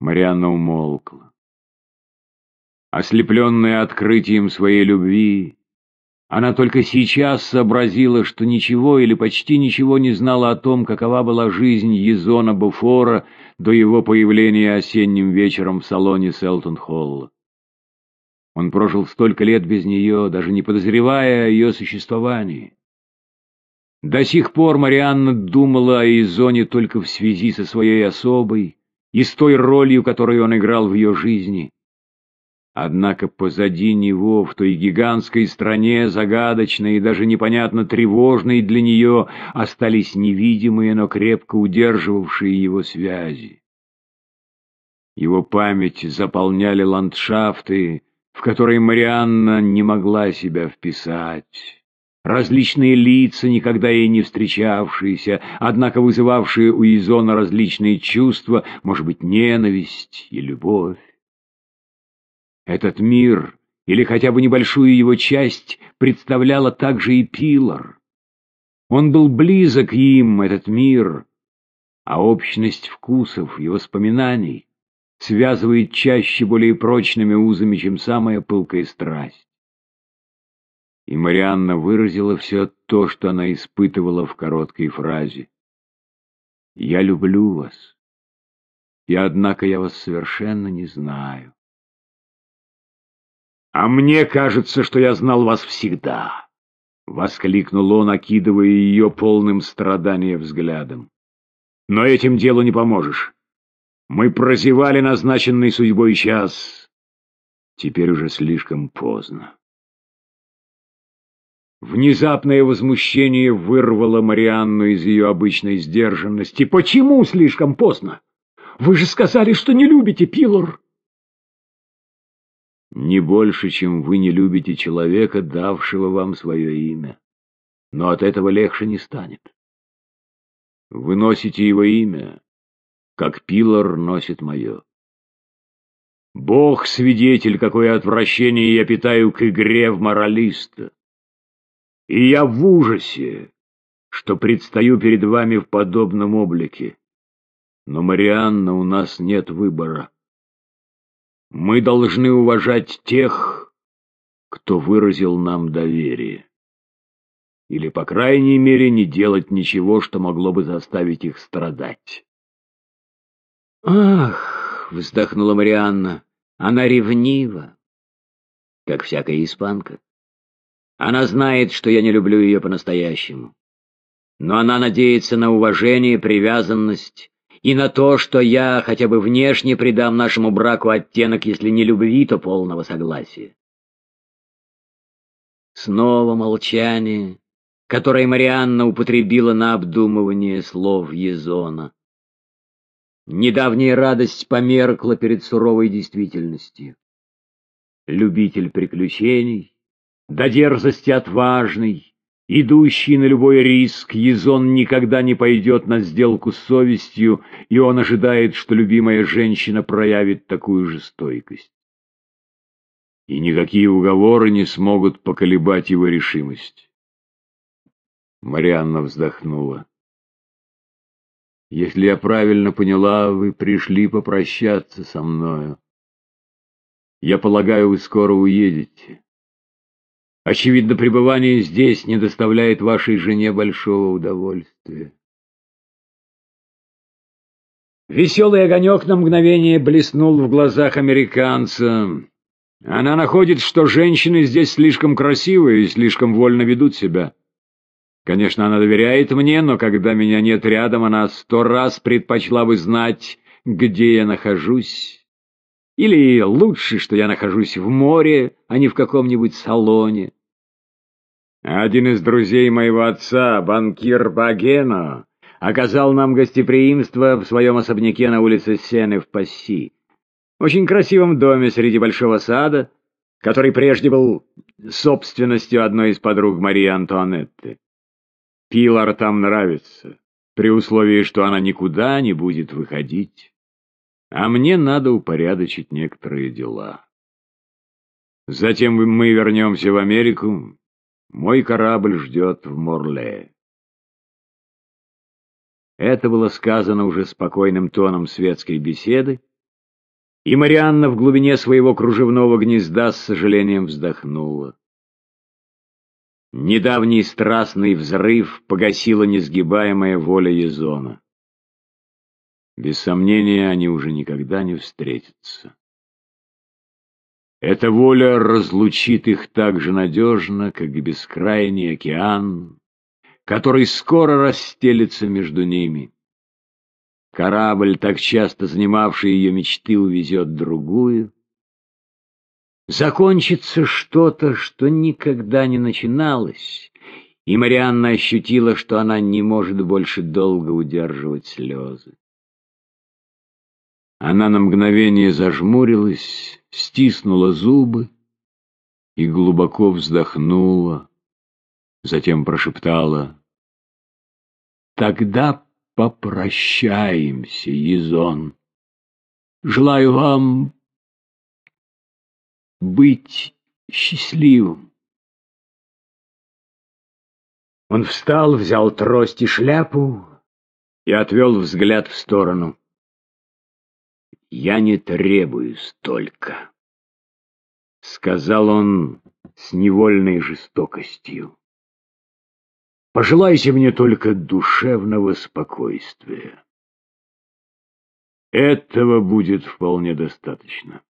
Марианна умолкла. Ослепленная открытием своей любви, она только сейчас сообразила, что ничего или почти ничего не знала о том, какова была жизнь Езона Буфора до его появления осенним вечером в салоне Селтон-Холла. Он прожил столько лет без нее, даже не подозревая о ее существовании. До сих пор Марианна думала о Изоне только в связи со своей особой и с той ролью, которую он играл в ее жизни. Однако позади него, в той гигантской стране, загадочной и даже непонятно тревожной для нее, остались невидимые, но крепко удерживавшие его связи. Его память заполняли ландшафты, в которые Марианна не могла себя вписать различные лица, никогда ей не встречавшиеся, однако вызывавшие у Изона различные чувства, может быть, ненависть и любовь. Этот мир, или хотя бы небольшую его часть, представляла также и Пилар. Он был близок им, этот мир, а общность вкусов и воспоминаний связывает чаще более прочными узами, чем самая пылкая страсть и Марианна выразила все то, что она испытывала в короткой фразе. «Я люблю вас, и однако я вас совершенно не знаю». «А мне кажется, что я знал вас всегда», — воскликнул он, окидывая ее полным страдания взглядом. «Но этим делу не поможешь. Мы прозевали назначенный судьбой час. Теперь уже слишком поздно». Внезапное возмущение вырвало Марианну из ее обычной сдержанности. «Почему слишком поздно? Вы же сказали, что не любите Пилор!» «Не больше, чем вы не любите человека, давшего вам свое имя. Но от этого легче не станет. Вы носите его имя, как Пилор носит мое. Бог свидетель, какое отвращение я питаю к игре в моралиста. И я в ужасе, что предстаю перед вами в подобном облике. Но, Марианна, у нас нет выбора. Мы должны уважать тех, кто выразил нам доверие. Или, по крайней мере, не делать ничего, что могло бы заставить их страдать. «Ах!» — вздохнула Марианна. «Она ревнива, как всякая испанка. Она знает, что я не люблю ее по-настоящему. Но она надеется на уважение, привязанность и на то, что я хотя бы внешне придам нашему браку оттенок, если не любви, то полного согласия. Снова молчание, которое Марианна употребила на обдумывание слов Езона. Недавняя радость померкла перед суровой действительностью. Любитель приключений, до дерзости отважный, идущий на любой риск, Езон никогда не пойдет на сделку с совестью, и он ожидает, что любимая женщина проявит такую же стойкость. И никакие уговоры не смогут поколебать его решимость. Марианна вздохнула. «Если я правильно поняла, вы пришли попрощаться со мною. Я полагаю, вы скоро уедете». Очевидно, пребывание здесь не доставляет вашей жене большого удовольствия. Веселый огонек на мгновение блеснул в глазах американца. Она находит, что женщины здесь слишком красивые и слишком вольно ведут себя. Конечно, она доверяет мне, но когда меня нет рядом, она сто раз предпочла бы знать, где я нахожусь. Или лучше, что я нахожусь в море, а не в каком-нибудь салоне. Один из друзей моего отца, банкир Багено, оказал нам гостеприимство в своем особняке на улице Сены в Пасси. Очень красивом доме среди большого сада, который прежде был собственностью одной из подруг Марии Антуанетты. Пилар там нравится, при условии, что она никуда не будет выходить. А мне надо упорядочить некоторые дела. Затем мы вернемся в Америку, мой корабль ждет в Морле. Это было сказано уже спокойным тоном светской беседы, И Марианна в глубине своего кружевного гнезда с сожалением вздохнула. Недавний страстный взрыв погасила несгибаемая воля Езона. Без сомнения, они уже никогда не встретятся. Эта воля разлучит их так же надежно, как и бескрайний океан, который скоро расстелится между ними. Корабль, так часто занимавший ее мечты, увезет другую. Закончится что-то, что никогда не начиналось, и Марианна ощутила, что она не может больше долго удерживать слезы. Она на мгновение зажмурилась, стиснула зубы и глубоко вздохнула, затем прошептала «Тогда попрощаемся, Езон. Желаю вам быть счастливым». Он встал, взял трость и шляпу и отвел взгляд в сторону. «Я не требую столько», — сказал он с невольной жестокостью. «Пожелайте мне только душевного спокойствия. Этого будет вполне достаточно.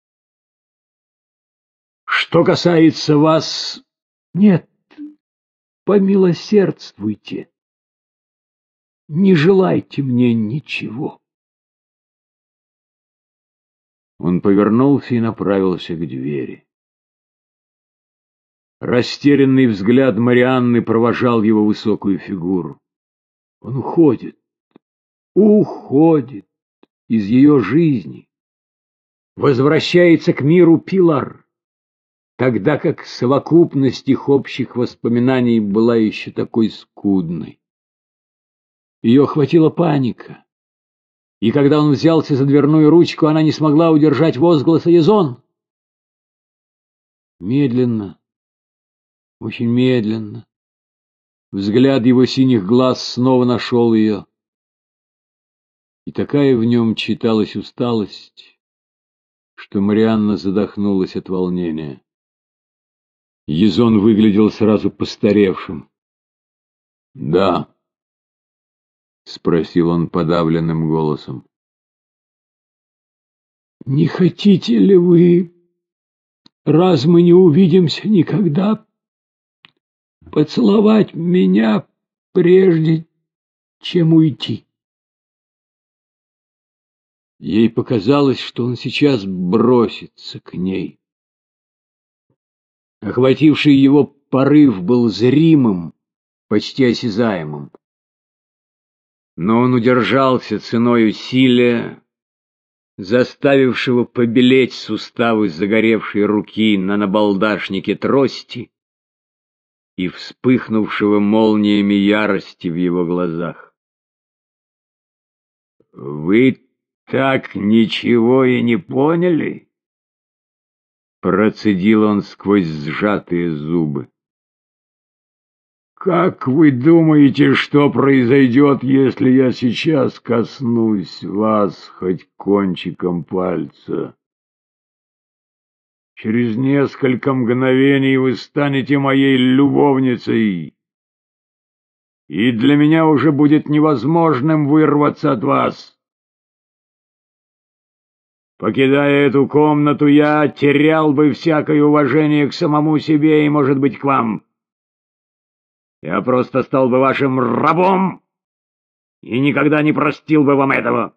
Что касается вас, нет, помилосердствуйте, не желайте мне ничего». Он повернулся и направился к двери. Растерянный взгляд Марианны провожал его высокую фигуру. Он уходит, уходит из ее жизни, возвращается к миру Пилар, тогда как совокупность их общих воспоминаний была еще такой скудной. Ее охватила паника и когда он взялся за дверную ручку, она не смогла удержать возгласа «Язон!». Медленно, очень медленно, взгляд его синих глаз снова нашел ее. И такая в нем читалась усталость, что Марианна задохнулась от волнения. Езон выглядел сразу постаревшим. «Да», — спросил он подавленным голосом. «Не хотите ли вы, раз мы не увидимся никогда, поцеловать меня прежде, чем уйти?» Ей показалось, что он сейчас бросится к ней. Охвативший его порыв был зримым, почти осязаемым но он удержался ценой усилия, заставившего побелеть суставы загоревшей руки на набалдашнике трости и вспыхнувшего молниями ярости в его глазах. «Вы так ничего и не поняли?» Процедил он сквозь сжатые зубы. Как вы думаете, что произойдет, если я сейчас коснусь вас хоть кончиком пальца? Через несколько мгновений вы станете моей любовницей, и для меня уже будет невозможным вырваться от вас. Покидая эту комнату, я терял бы всякое уважение к самому себе и, может быть, к вам. Я просто стал бы вашим рабом и никогда не простил бы вам этого.